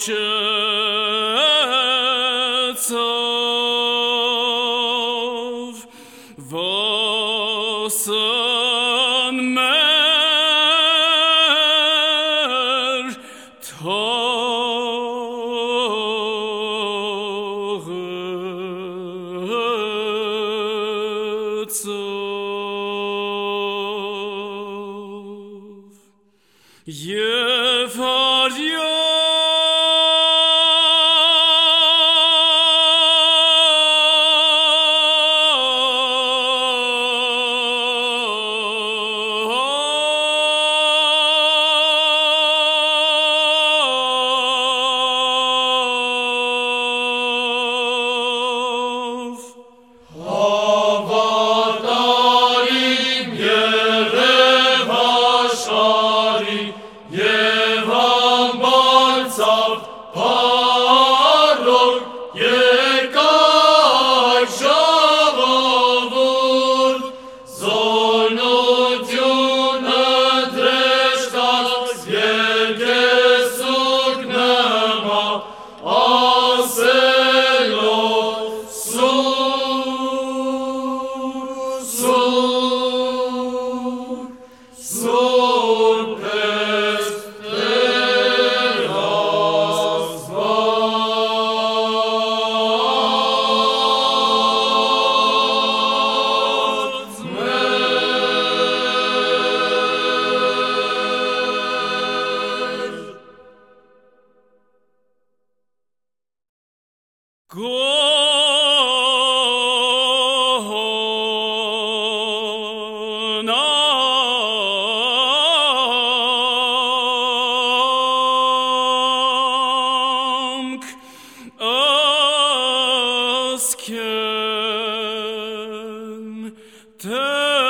Ochecov Vosan Mer Tochetzov Yeah salvação. go asken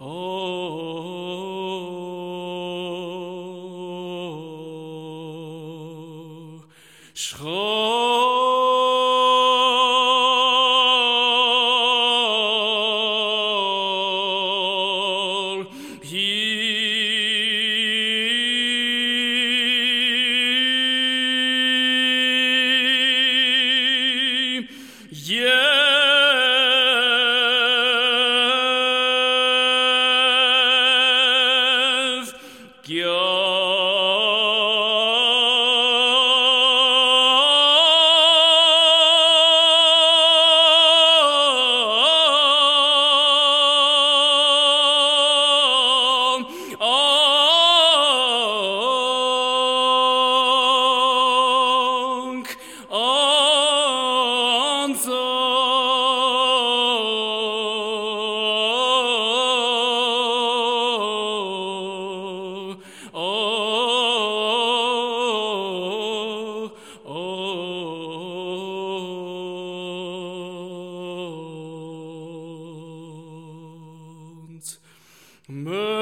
Ah. Schol hi oh,